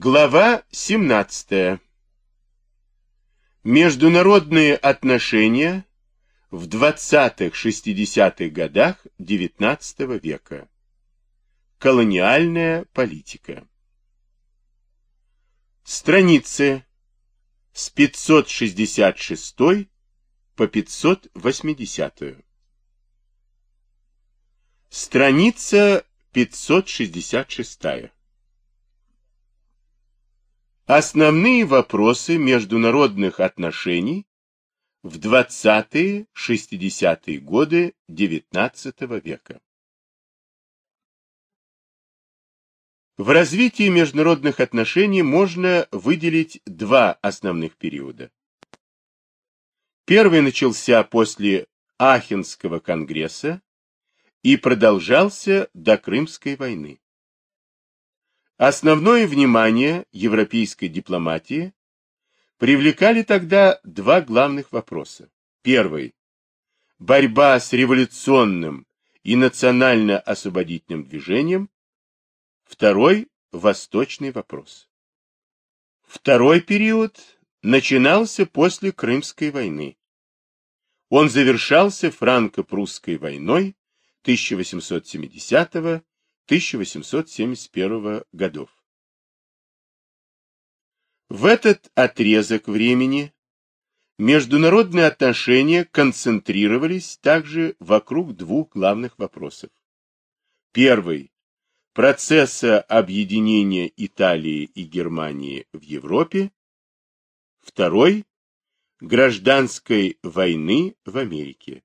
Глава 17. Международные отношения в 20-60-х годах XIX века. Колониальная политика. Страницы с 566 по 580. Страница 566. Основные вопросы международных отношений в 20-60-е годы XIX века. В развитии международных отношений можно выделить два основных периода. Первый начался после Ахенского конгресса и продолжался до Крымской войны. Основное внимание европейской дипломатии привлекали тогда два главных вопроса. Первый – борьба с революционным и национально-освободительным движением. Второй – восточный вопрос. Второй период начинался после Крымской войны. Он завершался франко-прусской войной 1870 1871 годов. В этот отрезок времени международные отношения концентрировались также вокруг двух главных вопросов. Первый – процесса объединения Италии и Германии в Европе. Второй – гражданской войны в Америке.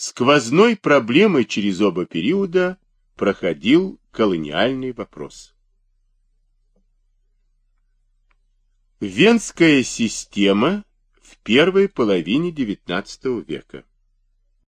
Сквозной проблемой через оба периода проходил колониальный вопрос. Венская система в первой половине XIX века